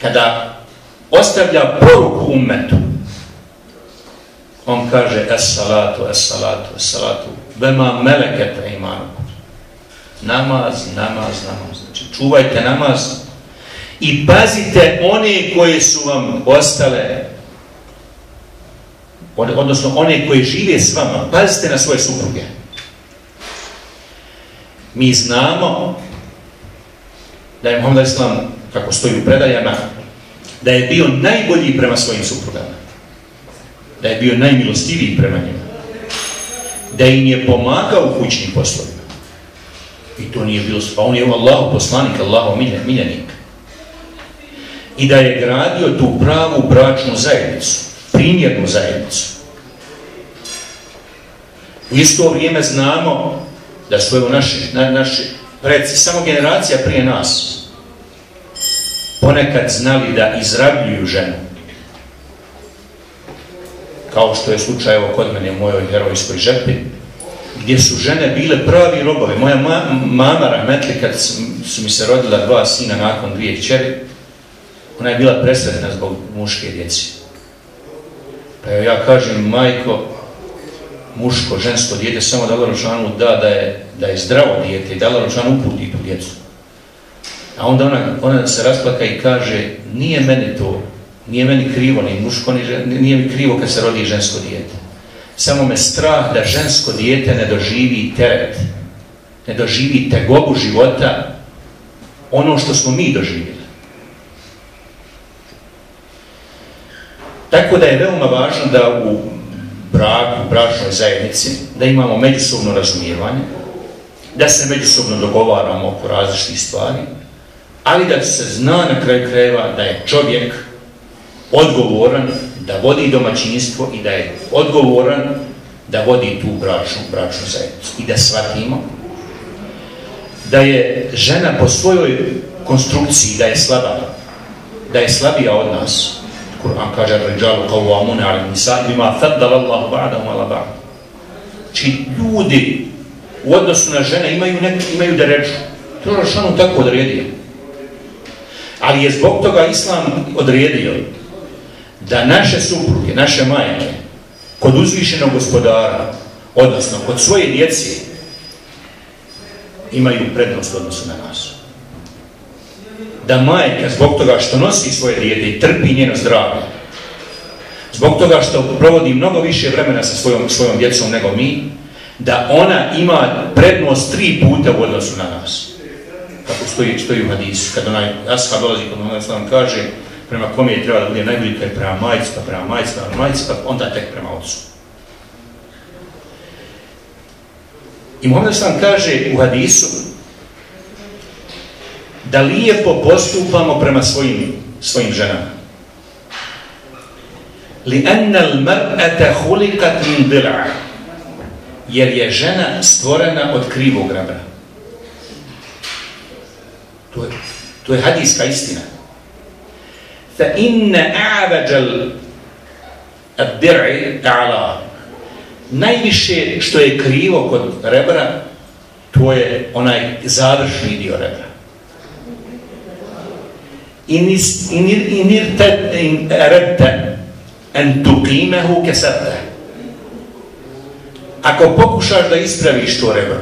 kada ostavlja poruku umetu, on kaže es salatu, es salatu, es salatu, vema melekete imanu. Namaz, namaz, namaz. Znači, čuvajte namaz i pazite one koje su vam ostale, odnosno one koje žive s vama, pazite na svoje supruge. Mi znamo da je Muhammed Islam, kako stoji u predajama, da je bio najbolji prema svojim suprugama. Da je bio najmilostiviji prema njima. Da im je pomagao u kućnim poslovima. I to nije bilo, pa on je Allahu poslanik, Allahu miljenik. I da je gradio tu pravu bračnu zajednicu, primjernu zajednicu. U isto vrijeme znamo da su evo naši, na, naši preci, samo generacija prije nas, ponekad znali da izrabljuju ženu. Kao što je slučaj evo kod mene u mojoj herojskoj žepi, gdje su žene bile pravi robovi. Moja ma mama Rahmetli, kad su mi se rodila dva sina nakon dvije kćeri, ona je bila presretna zbog muške djeci. Pa ja kažem, majko, muško, žensko djete, samo da Laročanu da da je, da je zdravo djete i da Laročanu uputi tu djecu. A onda ona, ona se rasplaka i kaže, nije meni to, nije meni krivo, ni muško, ni žen, nije mi krivo kad se rodi žensko dijete. Samo me strah da žensko dijete ne doživi teret, ne doživi tegobu života, ono što smo mi doživjeli. Tako da je veoma važno da u braku, bračnoj zajednici, da imamo međusobno razumijevanje, da se međusobno dogovaramo oko različitih stvari, ali da se zna na kraju krajeva da je čovjek odgovoran da vodi domaćinstvo i da je odgovoran da vodi tu bračnu, bračnu zajednicu. I da shvatimo da je žena po svojoj konstrukciji, da je slaba, da je slabija od nas, Kur'an kaže ređalu kao amune ali nisa ima faddal Allahu ba'dahum ala ba'd. Či ljudi u odnosu na žene imaju nek, imaju da reču. To je Rašanu tako odredio. Ali je zbog toga Islam odredio da naše supruge, naše majke, kod uzvišenog gospodara, odnosno kod svoje djece, imaju prednost odnosu na nas da majka zbog toga što nosi svoje dijete i trpi njeno zdravlje, zbog toga što provodi mnogo više vremena sa svojom, svojom djecom nego mi, da ona ima prednost tri puta u odnosu na nas. Kako stoji, stoji u hadisu, kad onaj ashab dolazi kod onaj slavom kaže prema kome je treba da bude najbolji, to je prema majicu, pa prema majicu, pa prema majicu, pa onda tek prema ocu. I Muhammed sam kaže u hadisu, da lijepo postupamo prema svojim, svojim ženama. Li ennal mar'ata hulikat min dil'a jer je žena stvorena od krivog rabra. To je, to je hadijska istina. Fa inna a'vađal ad-dir'i ta'ala najviše što je krivo kod rebra to je onaj završni dio rebra in redte en tuqimehu kesete. Ako pokušaš da ispraviš to rebro,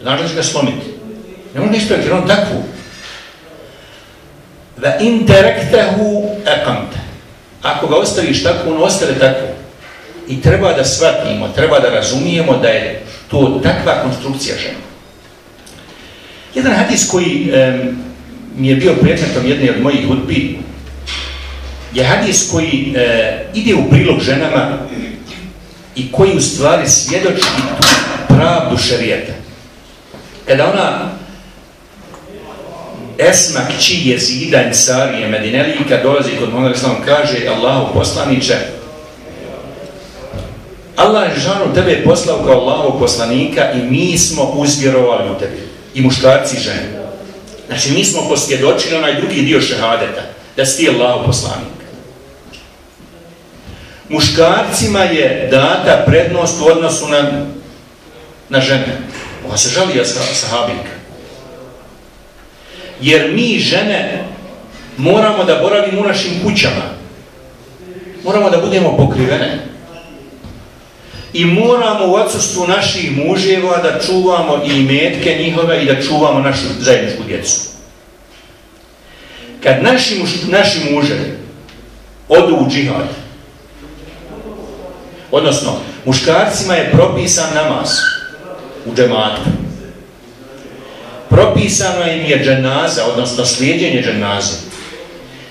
znaš da će ga slomiti. Ne može ispraviti, jer on takvu. Da interektehu ekamte. Ako ga ostaviš tako, on ostane tako. I treba da shvatimo, treba da razumijemo da je to takva konstrukcija žena. Jedan hadis koji um, mi je bio predmetom jedne od mojih hudbi, je hadis koji e, ide u prilog ženama i koji u stvari svjedoči tu pravdu šarijeta. Kada ona Esma kći jezida Ensarije Medinelika dolazi kod Mohamed Islam kaže Allahu poslaniće Allah je žanu tebe poslao kao Allahu poslanika i mi smo uzvjerovali u tebi i muškarci i žene. Znači, mi smo posvjedočili onaj drugi dio šehadeta, da si ti Allah poslanik. Muškarcima je data prednost u odnosu na, na žene. Ova se žali ja sahabinka. Jer mi žene moramo da boravimo u našim kućama, moramo da budemo pokrivene. I moramo u odsustvu naših muževa da čuvamo i metke njihove i da čuvamo našu zajedničku djecu. Kad naši, muž, naši muževi odu u džihad, odnosno muškarcima je propisan namaz u džematu, propisano im je dženaza, odnosno slijedjenje dženaze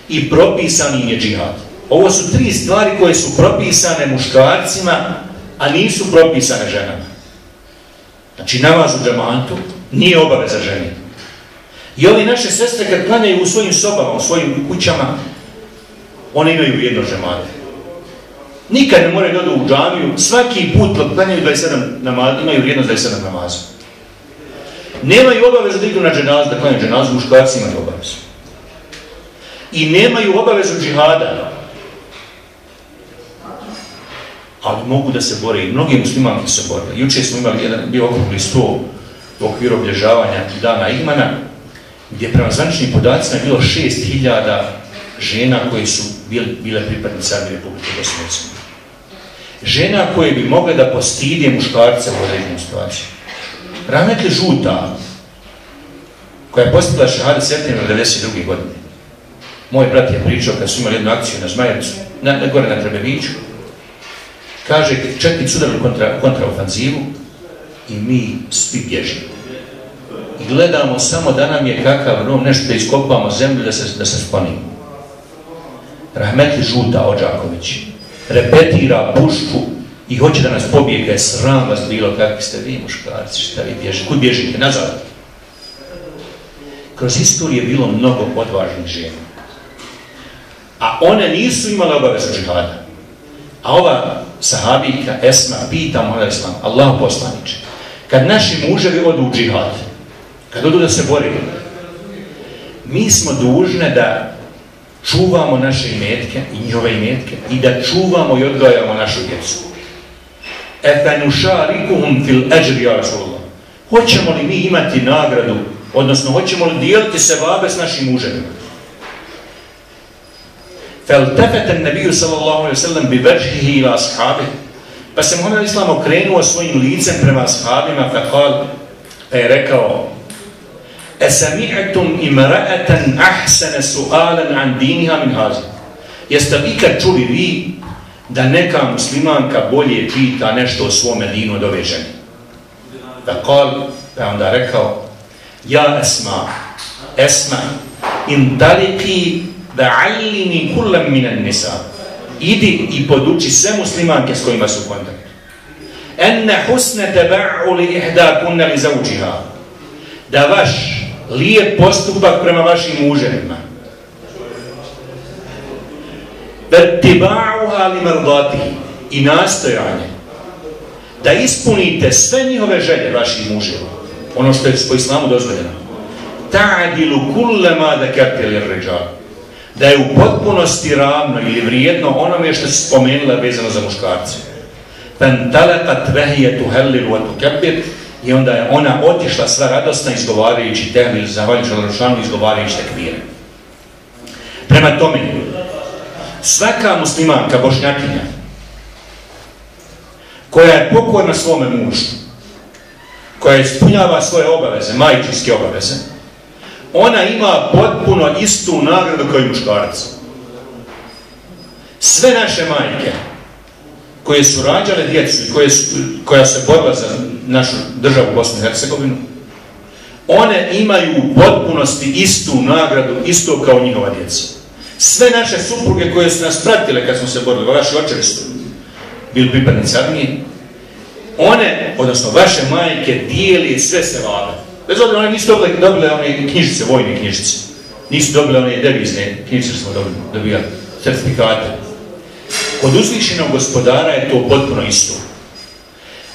i propisan im je džihad. Ovo su tri stvari koje su propisane muškarcima, a nisu propisane ženama. Znači, namaz u džamantu nije obaveza ženi. I ovi naše sestre kad klanjaju u svojim sobama, u svojim kućama, one imaju jedno džamade. Nikad ne moraju dodu u džamiju, svaki put klanjaju 27 namaz, imaju vrijednost 27 namaza. Nemaju obavezu da idu na dženazu, da klanju dženazu, muškarci imaju obavezu. I nemaju obavezu džihada. Ali mogu da se bore i mnogi muslimanki se bore. Juče smo imali jedan bio okrugli stol u okviru oblježavanja dana Imana, gdje prema zvaničnim podacima je bilo 6000 žena koje su bile pripadnice Armije Republike Bosne. Žena koje bi mogle da postidije muškarca u određenom situaciju. Rahmetli Žuta, koja je postigla šahada septembra 1992. godine. Moj brat je pričao kad su imali jednu akciju na Zmajercu, na, na gore na Trebeviću, kaže, četiri sudarili kontra, kontraofanzivu i mi svi bježimo. I gledamo samo da nam je kakav rom, nešto da iskopamo zemlju da se, da se sponimo. Rahmetli Žuta Ođaković repetira pušku i hoće da nas pobije kaj sram vas bilo kakvi ste vi muškarci, šta vi bježite, kud bježite, nazad. Kroz istoriju je bilo mnogo odvažnih žena. A one nisu imale obavezu džihada. A ova sahabika Esma pita Muhammed Islam, Allah poslaniče, kad naši muževi odu u džihad, kad odu da se borimo, mi smo dužne da čuvamo naše imetke i njihove imetke i da čuvamo i odgojamo našu djecu Efenušarikuhum fil ajri ja Rasulullah. Hoćemo li mi imati nagradu, odnosno hoćemo li dijeliti se vabe s našim muževima? Feltefeten nebiju sallallahu alaihi sallam bi veržihi ila ashabi. Pa se Muhammed Islam okrenuo svojim licem prema ashabima pa fekal, pa je rekao Esami'atum imra'atan ahsana su'alan an diniha min hazi. Jeste vi kad čuli vi da neka muslimanka bolje pita nešto o svome dinu od ove žene. Da kol, pa onda rekao, ja esma, esma, in daliki da allini kullam minan nisa. Idi i poduči sve muslimanke s kojima su kontakt. Enne husne teba'u li ihda kunna li zauđiha. Da vaš lijep postupak prema vašim muženima, vertiba'uha li mrdatihi i nastojanje da ispunite sve njihove želje vaših muževa, ono što je po islamu dozvoljeno, ta'adilu kullema da kertili ređal, da je u potpunosti ravno ili vrijedno onome što se spomenula vezano za muškarce. Fentalekat vehijetu hellilu atu kebir i onda je ona otišla sva radosna izgovarajući tehlil, zahvaljujući Al-Rušanu, izgovarajući tekvire. Prema tome, svaka muslimanka, bošnjakinja, koja je pokorna svome mužu, koja ispunjava svoje obaveze, majčinske obaveze, ona ima potpuno istu nagradu kao i muškarac. Sve naše majke, koje su rađale djecu i koje su, koja se borila za našu državu Bosnu i Hercegovinu, one imaju u potpunosti istu nagradu, isto kao njihova djeca sve naše supruge koje su nas pratile kad smo se borili, vaši očevi su bili pripadnici armije, one, odnosno vaše majke, dijeli sve se vade. Bez obzira, one nisu dobile, dobile one knjižice, vojne knjižice. Nisu dobile one devizne knjižice, smo dobili, dobijali certifikate. Kod uzvišenog gospodara je to potpuno isto.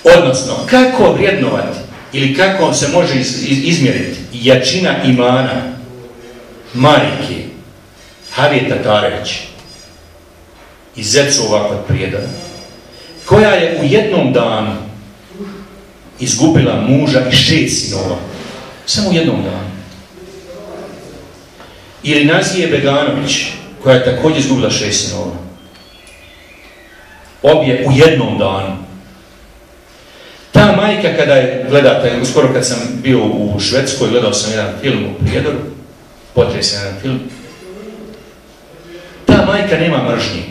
Odnosno, kako vrijednovati ili kako se može iz, iz, izmjeriti jačina imana majke, Harije Tatarević iz Zecova kod Prijedana, koja je u jednom danu izgubila muža i šest sinova. Samo u jednom danu. Ili Nazije Beganović, koja je također izgubila šest sinova. Obje u jednom danu. Ta majka kada je, gledate, uskoro kad sam bio u Švedskoj, gledao sam jedan film u Prijedoru, potresen jedan film, majka nema mržnje.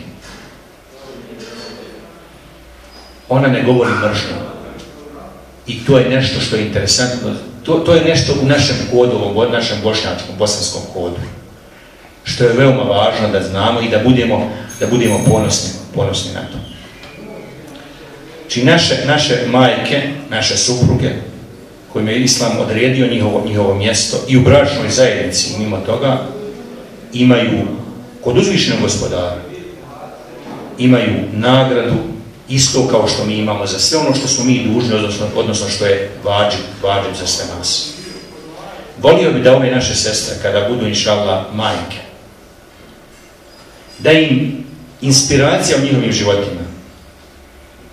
Ona ne govori mržnje. I to je nešto što je interesantno. To, to je nešto u našem kodu, u našem bošnjačkom, bosanskom kodu. Što je veoma važno da znamo i da budemo, da budemo ponosni, ponosni na to. Či naše, naše majke, naše supruge, kojima je Islam odredio njihovo, njihovo mjesto i u bračnoj zajednici mimo toga, imaju kod uzvišenog gospodara, imaju nagradu isto kao što mi imamo za sve ono što smo mi dužni, odnosno, odnosno što je vađib, vađib za sve nas. Volio bi da ove naše sestre, kada budu inšallah majke, da im inspiracija u njihovim životima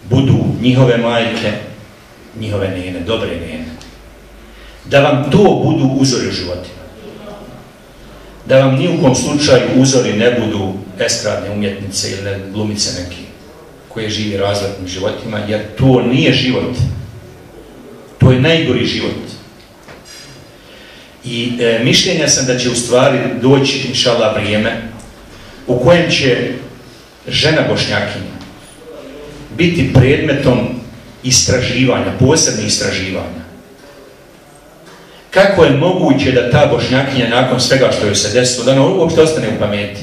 budu njihove majke, njihove nene, dobre nene. Da vam to budu uzori u životima. Da vam nijukom u slučaju uzori ne budu estradne umjetnice ili glumice neki koje živi razvratnim životima, jer to nije život. To je najgori život. I e, mišljenja sam da će u stvari doći, inšala, vrijeme u kojem će žena bošnjakinja biti predmetom istraživanja, posebne istraživanja. Kako je moguće da ta bošnjakinja nakon svega što joj se desilo, da ona uopšte ostane u pameti?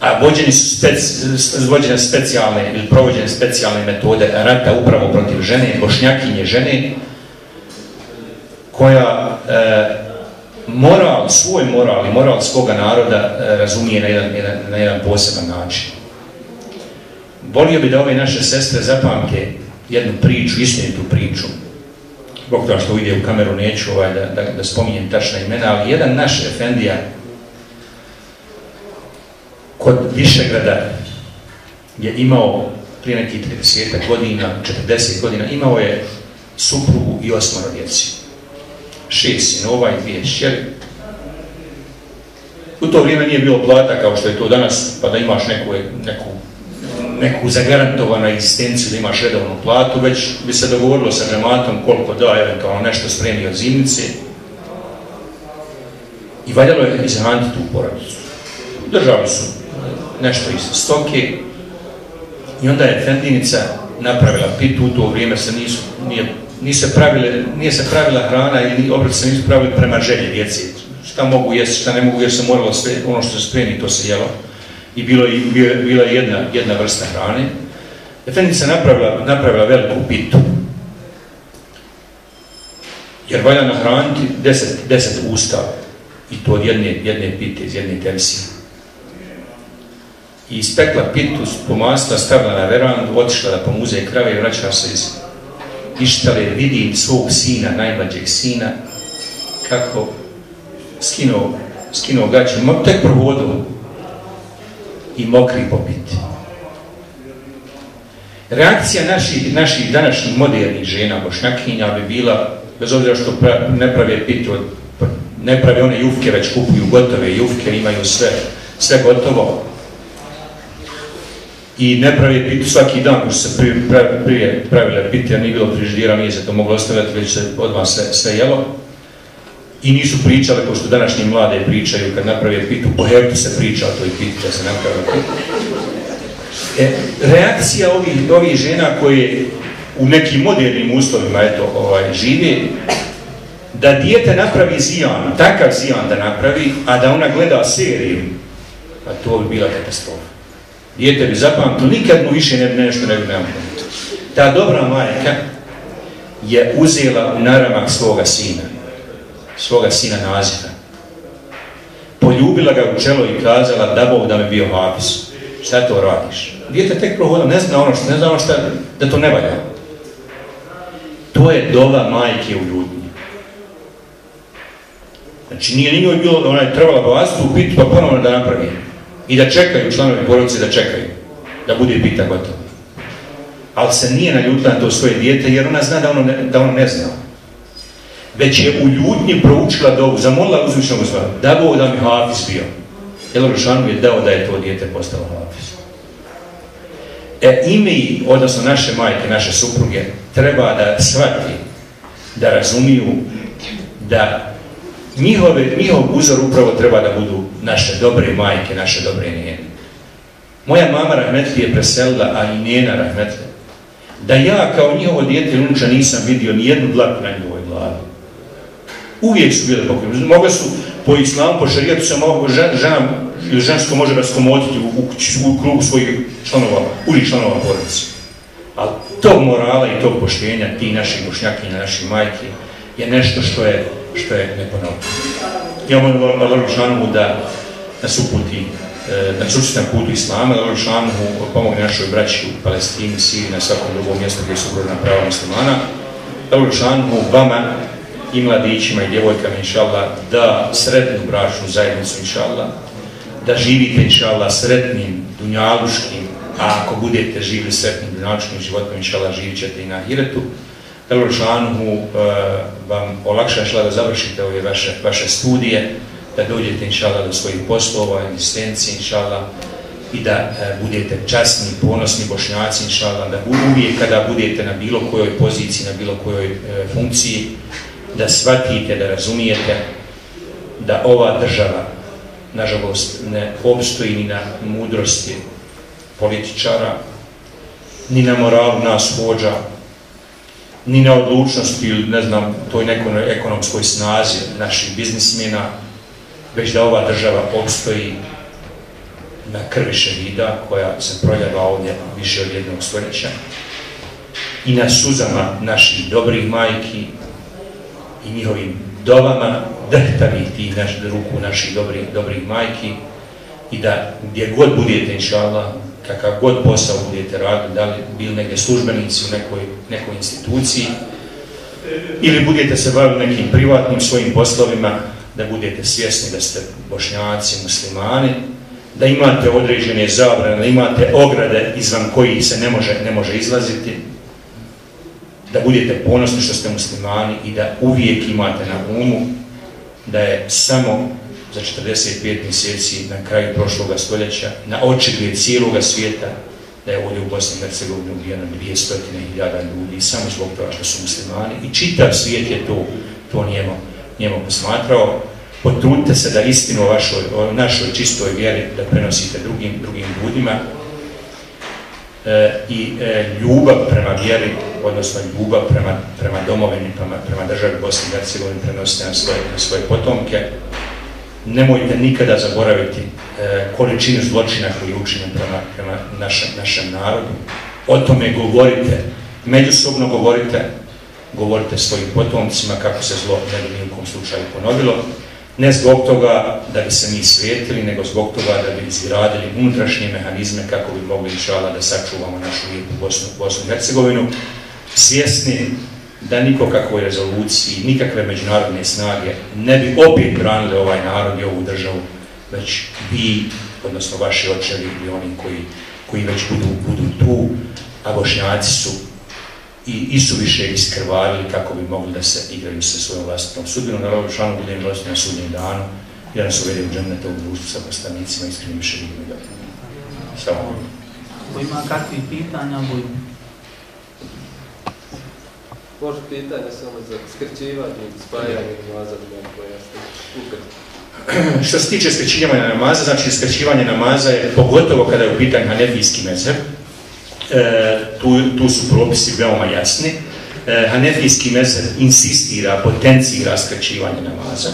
A vođeni su speci, vođene specijalne ili provođene specijalne metode rata upravo protiv žene, bošnjakinje žene, koja e, moral, svoj moral i moral svoga naroda e, razumije na jedan, jedan, na jedan poseban način. Volio bi da ove naše sestre zapamte jednu priču, istinitu priču. Bog to što ide u kameru neću ovaj, da, da, da spominjem tačna imena, ali jedan naš efendija kod Višegrada je imao prije nekih 30 godina, 40 godina, imao je suprugu i osmano djeci. Šest sinova i dvije šćeri. U to vrijeme nije bilo plata kao što je to danas, pa da imaš neku, neku neku zagarantovanu egzistenciju da imaš redovnu platu, već bi se dogovorilo sa džematom koliko da eventualno nešto spremi od zimnice i valjalo je izhraniti tu porodicu. Držali su nešto iz stoke i onda je Fendinica napravila pitu, u to vrijeme se nisu, nije, nije, se pravile, nije se pravila hrana i obrat se nisu pravili prema želje djeci. Šta mogu jesti, šta ne mogu jesti, se moralo sve, ono što se spremi, to se jelo i bilo je bila jedna jedna vrsta hrane. Efendija napravila napravila veliku pitu. Jer valja nahraniti 10 10 usta i to od jedne jedne pite iz jedne tensije. I ispekla pitu, pomasla, stavila na verandu, otišla da pomuze krave i vraćala se iz ištale, vidim svog sina, najmlađeg sina, kako skinuo, skinuo gaće, tek provodilo i mokri popiti. Reakcija naših, naših današnjih modernih žena, bošnjakinja, bi bila, bez obzira što ne prave pitu, pa, ne prave one jufke, već kupuju gotove jufke, imaju sve, sve gotovo. I ne prave pitu svaki dan, ko se prije, prije pravile pite, a nije bilo friždira, nije se to moglo ostaviti, već se odmah sve, sve jelo i nisu pričale kao što današnji mlade pričaju kad naprave pitu, po hertu se priča o toj piti da se naprave pitu. E, reakcija ovih, ovih žena koje u nekim modernim uslovima eto, ovaj, žive, da dijete napravi zijan, takav zijan da napravi, a da ona gleda seriju, pa to bi bila katastrofa. Dijete bi zapamtilo, nikad mu više ne bi nešto ne bi Ta dobra majka je uzela u naramak svoga sina svoga sina Nazira. Poljubila ga u čelo i kazala da Bog da me bio hafiz. Šta to radiš? Dijete tek prohodno, ne zna ono što, ne zna ono što, da to ne valja. To je dova majke u ljudnji. Znači nije njoj bilo da ona je trebala balastu u pa ponovno da napravi. I da čekaju članovi porodice da čekaju. Da bude pita gotova. Ali se nije naljutila na to svoje dijete jer ona zna da ono ne, da ono ne zna već je u ljutnji proučila dovu, zamolila uzvišnog gospoda, da Bog da mi hafiz bio. Elor Žanu je dao da je to dijete postalo hafiz. E, i mi, odnosno naše majke, naše supruge, treba da shvati, da razumiju, da njihove, njihov uzor upravo treba da budu naše dobre majke, naše dobre njene. Moja mama Rahmetli je preselila, a i njena Rahmetli, da ja kao njihovo dijete lunča nisam vidio ni jednu dlaku na nju. Uvijek su bile pokrivene. Mogle su po islamu, po šarijetu se mogu žena ili žensko može raskomotiti u, u, u krugu svojih članova, uli članova porodice. Ali tog morala i tog poštenja, ti naši mušnjaki i naši majke, je nešto što je, što je neponovno. Ja molim Allah Žanovu da nas uputi e, na da putu Islama, da Šanu pomogne našoj braći u Palestini, Siriji, na svakom drugom mjestu gdje su brojna prava muslimana. Da Šanu vama i mladićima i djevojkama, inšallah, da sretnu bračnu zajednicu, inšallah, da živite, inšallah, sretnim, dunjaluškim, a ako budete živili sretnim dunjaluškim životom, inšallah, živit ćete i na Hiretu. Da Šanu eh, vam olakša, inšallah, da završite ove vaše, vaše studije, da dođete inšallah, do svojih poslova, existencije, inšallah, i da e, budete časni, ponosni bošnjaci inšallah, da uvijek kada budete na bilo kojoj poziciji, na bilo kojoj e, funkciji, da shvatite, da razumijete da ova država, nažalost, ne obstoji ni na mudrosti političara, ni na moralu nas hođa, ni na odlučnosti ili, ne znam, toj nekoj ekonomskoj snazi naših biznismena, već da ova država obstoji na krvi šehida koja se proljava ovdje više od jednog stoljeća i na suzama naših dobrih majki i njihovim dovama drhtavih tih naš, ruku naših dobrih, dobrih majki i da gdje god budete, inša Allah, kakav god posao budete radili, da li bili neke službenici u nekoj, nekoj instituciji ili budete se bavili nekim privatnim svojim poslovima, da budete svjesni da ste bošnjaci, muslimani, da imate određene zabrane, da imate ograde izvan kojih se ne može, ne može izlaziti, da budete ponosni što ste muslimani i da uvijek imate na umu da je samo za 45 mjeseci na kraju prošlog stoljeća, na očigled cijelog svijeta, da je ovdje u Bosni i Hercegovini ubijeno 200.000 ljudi samo zbog toga što su muslimani. I čitav svijet je to, to njemo njemu posmatrao, potrudite se da istinu o, vašoj, o našoj čistoj vjeri da prenosite drugim, drugim ljudima e, i e, ljubav prema vjeri, odnosno ljubav prema, prema domovini, prema, prema državi Bosne i Hercegovine prenosite na svoje, na svoje potomke. Nemojte nikada zaboraviti e, količinu zločina koji je učinjen prema, prema našem, našem narodu. O tome govorite, međusobno govorite, govorite svojim potomcima kako se zlo ne bi nijekom slučaju ponovilo. Ne zbog toga da bi se mi svijetili, nego zbog toga da bi izgradili unutrašnje mehanizme kako bi mogli inšala da sačuvamo našu lijepu Bosnu, Bosnu i Hercegovinu. Svjesni da niko kakvoj rezoluciji, nikakve međunarodne snage ne bi opet branile ovaj narod i ovu državu, već vi, odnosno vaši očevi i oni koji, koji već budu, budu tu, a bošnjaci su i isu više iskrvarili kako bi mogli da se igraju sa svojom vlastnom sudbinom. Na ovom šanu bude im na sudnjem danu i da nas uvede u džemnete u društvu sa postanicima iskrenim više vidimo da. Samo ovdje. Ko ima kakvi pitanja, boj? Može pitanje samo za skrčivanje i spajanje namaza da vam pojasniti. Što se tiče skrčivanja namaza, znači skrčivanje namaza je pogotovo kada je u pitanju hanefijski mezheb, e, tu, tu su propisi veoma jasni. E, Hanefijski mezheb insistira, potencira skraćivanje namaza,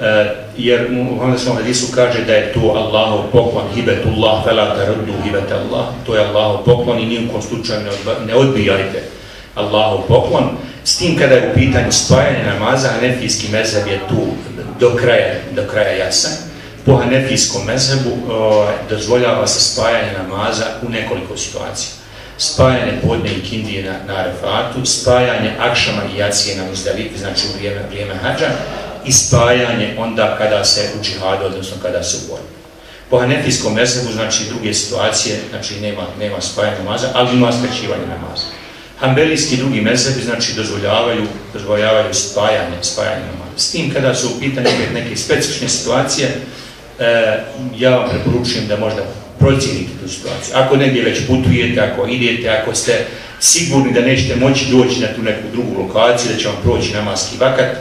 e, jer u Muhammedom hadisu kaže da je to Allahov poklon, hibetullah, felata rdu hibetallah, to je Allahov poklon i nijekom slučaju ne odbijajte Allahov poklon. S tim kada je u pitanju spajanje namaza, Hanefijski mezheb je tu do kraja, do kraja jasan. Po Hanefijskom mezhebu dozvoljava se spajanje namaza u nekoliko situacija spajanje podne i kindije na, na Arefatu, spajanje akšama i jacije na Muzdalifi, znači u vrijeme, vrijeme hađa, i spajanje onda kada se u džihadu, odnosno kada se u. Po hanefijskom mezhebu, znači druge situacije, znači nema, nema spajanja namaza, ali ima skrećivanje namaza. Ambelijski drugi mezebi, znači, dozvoljavaju, dozvoljavaju spajanje, spajanje namaza. S tim, kada su u pitanju neke specifične situacije, e, ja vam preporučujem da možda procijenite tu situaciju. Ako negdje već putujete, ako idete, ako ste sigurni da nećete moći doći na tu neku drugu lokaciju, da će vam proći namaski vakat,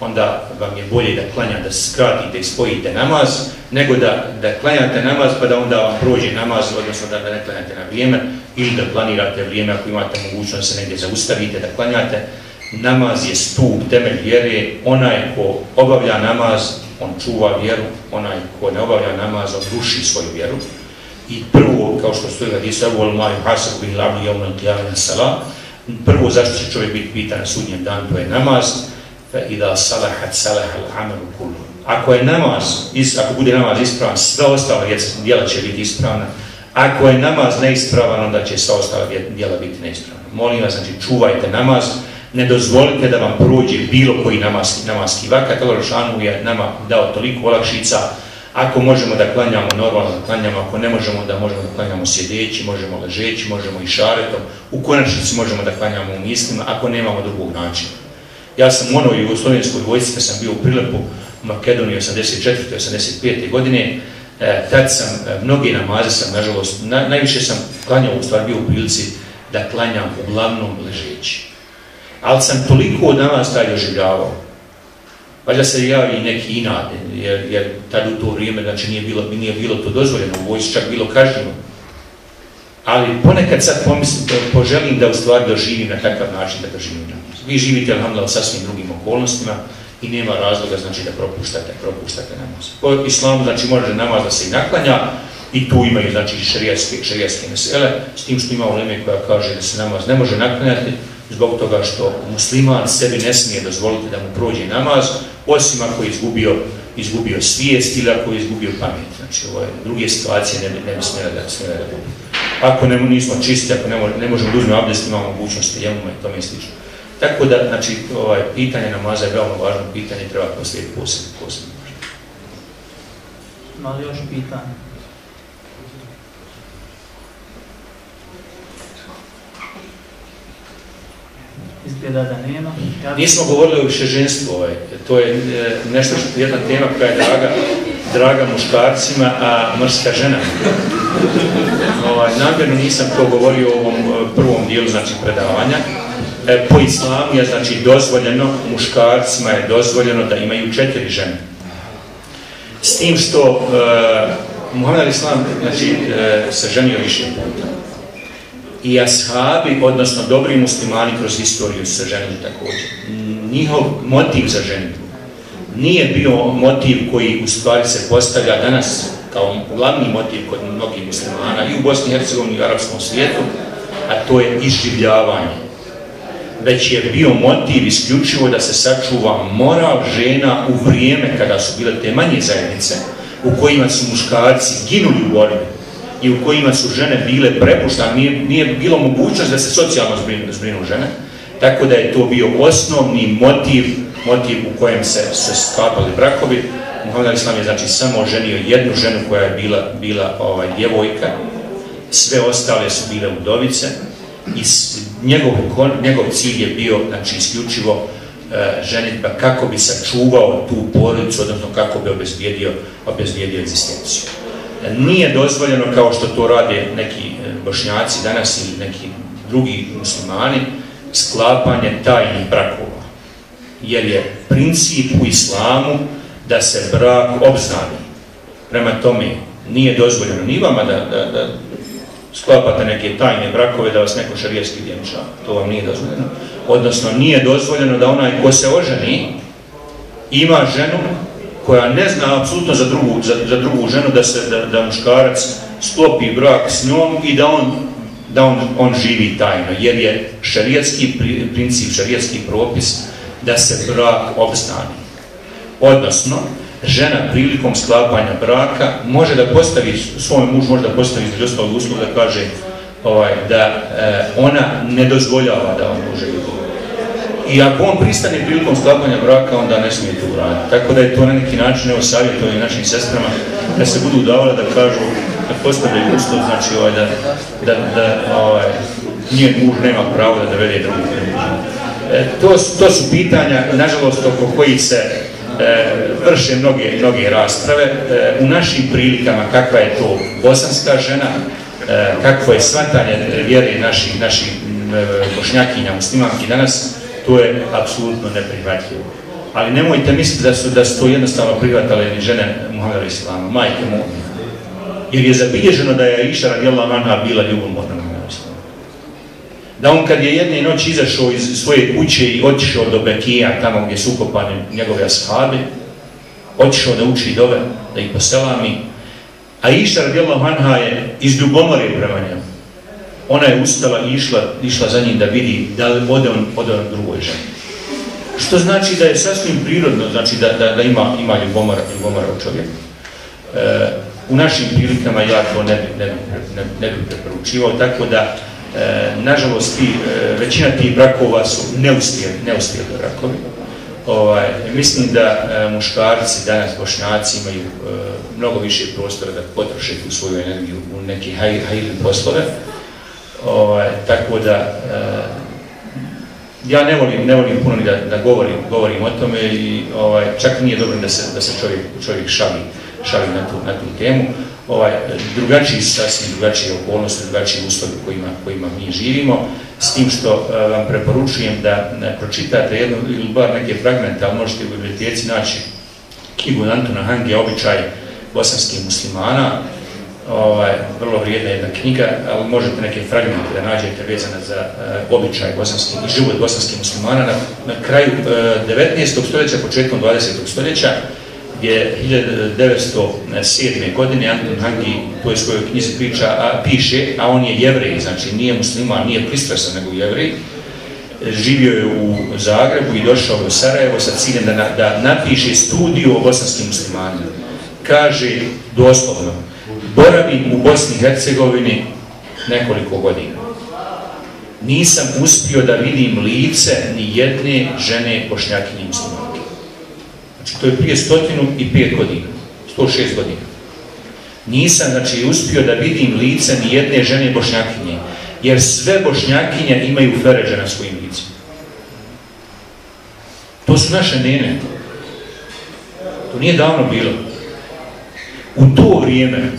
onda vam je bolje da klanjate, da skratite i spojite namaz, nego da, da klanjate namaz pa da onda vam prođe namaz, odnosno da, da ne klanjate na vrijeme, ili da planirate vrijeme ako imate mogućnost da se negdje zaustavite, da klanjate. Namaz je stup, temelj vjere, onaj ko obavlja namaz, on čuva vjeru, onaj ko ne obavlja namaz, on ruši svoju vjeru. I prvo, kao što stoji hadisu, Abu al-Maju Hasabu bin Labni Jevman Qiyamina Salam, prvo zašto će čovjek biti pitan na sudnjem danu, to je namaz, fa ida salahat salahal amalu kullu. Ako je namaz, is, ako bude namaz ispravan, sve ostala djela će biti ispravna. Ako je namaz neispravan, onda će sva ostala djela biti neispravna. Molim vas, znači, čuvajte namaz, ne dozvolite da vam prođe bilo koji namaski, namaski vakat. Allah Rošanu je nama dao toliko olakšica, Ako možemo da klanjamo normalno, da klanjamo, ako ne možemo da možemo da klanjamo sjedeći, možemo ležeći, možemo i šaretom, u konačnici možemo da klanjamo u mislima, ako nemamo drugog načina. Ja sam ono u onoj jugoslovenskoj vojci, kad sam bio u Prilepu u Makedoniji 84. 85. godine, e, tad sam, e, mnogi namaze sam, nažalost, na, najviše sam klanjao, u stvari bio u prilici da klanjam uglavnom ležeći. Ali sam toliko od nas taj doživljavao, pa da se javi neki inade, jer, jer tad u to vrijeme, znači nije bilo, nije bilo to dozvoljeno, u vojci čak bilo kažnjeno. Ali ponekad sad pomislim, poželim da u stvari doživim na takav način da doživim namaz. Vi živite, alhamdulillah, sasvim drugim okolnostima i nema razloga, znači, da propuštate, propuštate namaz. Po islamu, znači, može namaz da se i naklanja i tu imaju, znači, šarijaske, šarijaske mesele, s tim što ima uleme koja kaže da se namaz ne može naklanjati, zbog toga što musliman sebi ne smije dozvoliti da mu prođe namaz, osim ako je izgubio, izgubio svijest ili ako je izgubio pamet. Znači, je druge situacije ne bi, ne bi smjela da, smjela da budu. Ako ne, nismo čisti, ako ne, ne možemo da abdest, imamo mogućnost jemamo i tome slično. Tako da, znači, ovaj, pitanje namaza je veoma važno pitanje, treba postaviti posebno, posebno. Ima li još pitanje? Izgleda da nema. Ja Nismo govorili o višeženstvu, ovaj. to je e, nešto što jedna tema koja je draga, draga muškarcima, a mrska žena. Ovaj, namjerno nisam to govorio u ovom e, prvom dijelu znači, predavanja. E, po islamu je znači, dozvoljeno, muškarcima je dozvoljeno da imaju četiri žene. S tim što e, Muhammed Islam znači, e, se ženio više puta i ashabi, odnosno dobri muslimani kroz istoriju se ženili također. Njihov motiv za ženitbu nije bio motiv koji u stvari se postavlja danas kao glavni motiv kod mnogih muslimana i u Bosni i Hercegovini i arapskom svijetu, a to je izživljavanje. Već je bio motiv isključivo da se sačuva moral žena u vrijeme kada su bile te manje zajednice, u kojima su muškarci ginuli u borbi, i u kojima su žene bile prepuštane, nije, nije bilo mogućnost da se socijalno zbrinu, zbrinu žene, tako da je to bio osnovni motiv, motiv u kojem se, se sklapali brakovi. Muhammed Islam je znači samo ženio jednu ženu koja je bila, bila ovaj, djevojka, sve ostale su bile udovice i njegov, njegov cilj je bio znači, isključivo e, ženitba kako bi sačuvao tu porodicu, odnosno kako bi obezbijedio, obezbijedio egzistenciju nije dozvoljeno kao što to rade neki e, bošnjaci danas ili neki drugi muslimani sklapanje tajnih brakova. Jer je princip u islamu da se brak obznani. Prema tome nije dozvoljeno ni vama da, da, da sklapate neke tajne brakove da vas neko šarijeski djemča. To vam nije dozvoljeno. Odnosno nije dozvoljeno da onaj ko se oženi ima ženu koja ne zna apsolutno za drugu, za, za drugu ženu da se da, da muškarac sklopi brak s njom i da on da on, on živi tajno, jer je šarijetski princip, šarijetski propis da se brak obstani. Odnosno, žena prilikom sklapanja braka može da postavi, svoj muž može da postavi iz ostalog da kaže ovaj, da e, ona ne dozvoljava da on može I ako on pristane prilikom sklapanja braka, onda ne smije to uraditi. Tako da je to na neki način, evo savjetovanje našim sestrama, da se budu udavale da kažu, da postavljaju uslov, znači ovaj, da, da, da, ovaj, njen muž nema pravo da dovede drugu. E, to, to su pitanja, nažalost, oko kojih se e, vrše mnoge, mnoge rasprave. E, u našim prilikama kakva je to bosanska žena, e, kakvo je svatanje vjere naših, naših e, bošnjakinja, muslimanki danas, to je apsolutno neprihvatljivo. Ali nemojte misliti da su, da su to jednostavno prihvatale ni žene Muhammeda Islama, majke mu. Jer je zabilježeno da je Iša radijallahu anha bila ljubomorna Muhammeda Islama. Da on kad je jedne noći izašao iz svoje kuće i otišao do Bekija, tamo gdje su ukopani njegove ashabi, otišao da uči dove, da ih poselami, a Iša radijallahu anha je iz ljubomore prema njemu. Ona je ustala i išla, išla za njim da vidi da li ode on, ode on drugoj ženi. Što znači da je sasvim prirodno, znači da, da, da ima, ima ljubomora, ljubomora u čovjeku. E, u našim prilikama ja to ne bi, ne bi, ne, ne bi preporučivao, tako da, e, nažalost, ti, e, većina tih brakova su neuspjeli, neuspjeli brakovi. Ovaj, mislim da e, muškarci, danas bošnjaci, imaju e, mnogo više prostora da potroše tu svoju energiju u neke haj, hajli poslove. Ovaj, tako da, eh, ja ne volim, ne volim puno ni da, da govorim, govorim o tome i ovaj, čak nije dobro da se, da se čovjek, čovjek šali, šali na, tu, na tu temu. Ovaj, drugačiji, sasvim drugačije okolnosti, drugačiji uslovi kojima, kojima mi živimo, s tim što eh, vam preporučujem da ne, pročitate jednu ili bar neke fragmente, ali možete u biblioteci naći knjigu Antona Hange, običaj bosanskih muslimana, ovaj, vrlo vrijedna jedna knjiga, ali možete neke fragmente da nađete vezane za uh, običaj bosanskih i život bosanskih muslimana na, na kraju eh, uh, 19. stoljeća, početkom 20. stoljeća, gdje 1907. godine Anton Hangi u toj svojoj knjizi priča, a, piše, a on je jevrej, znači nije musliman, nije pristrasan, nego jevrej, živio je u Zagrebu i došao u Sarajevo sa ciljem da, na, da napiše studiju o bosanskim muslimanima. Kaže doslovno, boravim u Bosni i Hercegovini nekoliko godina. Nisam uspio da vidim lice ni jedne žene bošnjakinje muslimanke. Znači, to je prije stotinu i pet godina, 106 godina. Nisam, znači, uspio da vidim lice ni jedne žene bošnjakinje, jer sve bošnjakinje imaju feređe na svojim licima. To su naše nene. To nije davno bilo. U to vrijeme,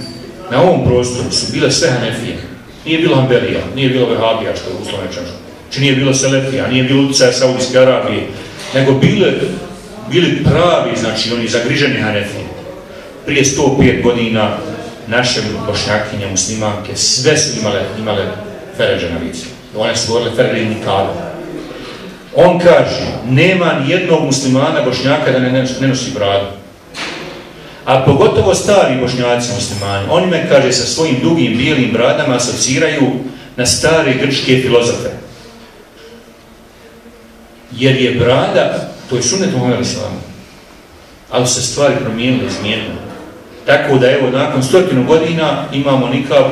na ovom prostoru, su bile sve Hanefije. Nije bilo Hanbelija, nije bilo Vehabija, što je uslovno rečeno. Či nije bilo Selefija, nije bilo utjecaja Saudijske Arabije, nego bile bili pravi, znači oni zagriženi Hanefije. Prije 105 godina naše bošnjakinje, muslimanke, sve su imale, imale feređe na lice. One su govorile feređe i nikada. On kaže, nema ni jednog muslimana bošnjaka da ne, ne nosi bradu. A pogotovo stari bošnjaci muslimani, oni me, kaže, sa svojim dugim bijelim bradama asociraju na stare grčke filozofe. Jer je brada To je sunet Muhammed Islamu, Ali se stvari promijenile, izmijenile. Tako da evo, nakon stotinu godina imamo nikav